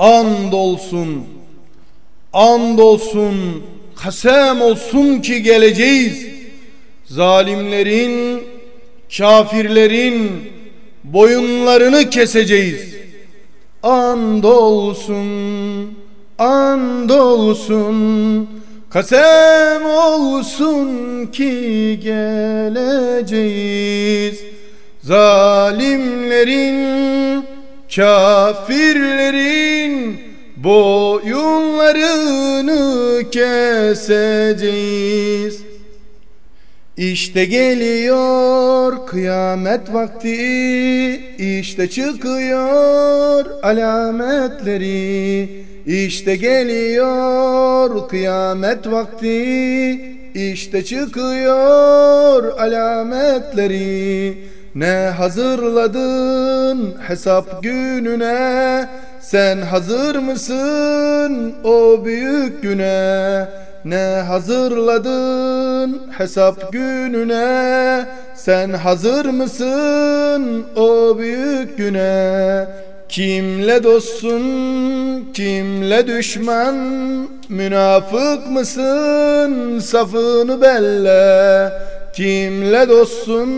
And olsun, and olsun, kasem olsun ki geleceğiz. Zalimlerin, kafirlerin boyunlarını keseceğiz. And olsun, and olsun, kasem olsun ki geleceğiz. Zalimlerin, kafirlerin boyunlarını keseceğiz. İşte geliyor kıyamet vakti, işte çıkıyor alametleri. İşte geliyor kıyamet vakti, işte çıkıyor alametleri. Ne hazırladın hesap gününe Sen hazır mısın o büyük güne? Ne hazırladın hesap gününe? Sen hazır mısın o büyük güne? Kimle dostsun kimle düşman? Münafık mısın? Safını belle Kimle dostsun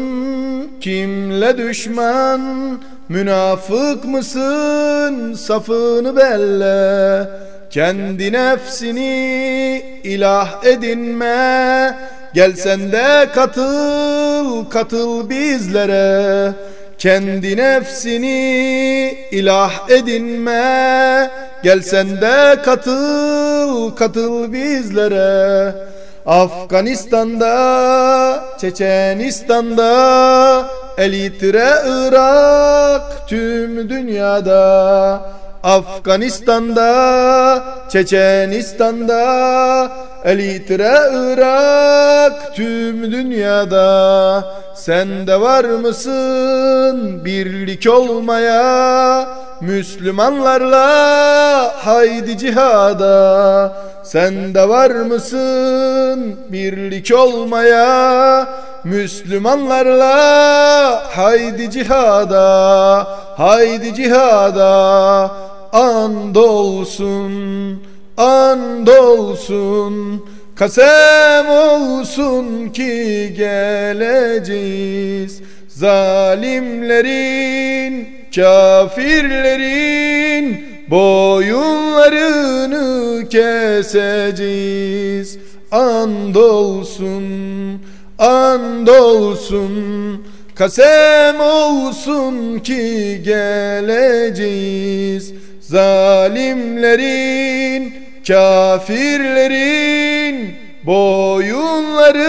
kimle düşman? Münafık mısın? Safını belle. Kendi nefsini ilah edinme. Gel sen de katıl katıl bizlere. Kendi nefsini ilah edinme. Gel sen de katıl katıl bizlere Afganistan'da, Çeçenistan'da, Elitre Irak tüm dünyada. Afganistan'da, Çeçenistan'da, Elitre Irak tüm dünyada. Sen de var mısın birlik olmaya? Müslümanlarla haydi cihada Sen de var mısın birlik olmaya? Müslümanlarla haydi cihada Haydi cihada. Andolsun Andolsun Kasem olsun ki geleceğiz. Zalimlerin Kafirlerin boyunlarını keseceğiz. Andolsun, andolsun. Kasem olsun ki geleceğiz. Zalimlerin, kafirlerin boyunlarını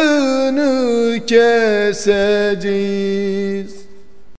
keseceğiz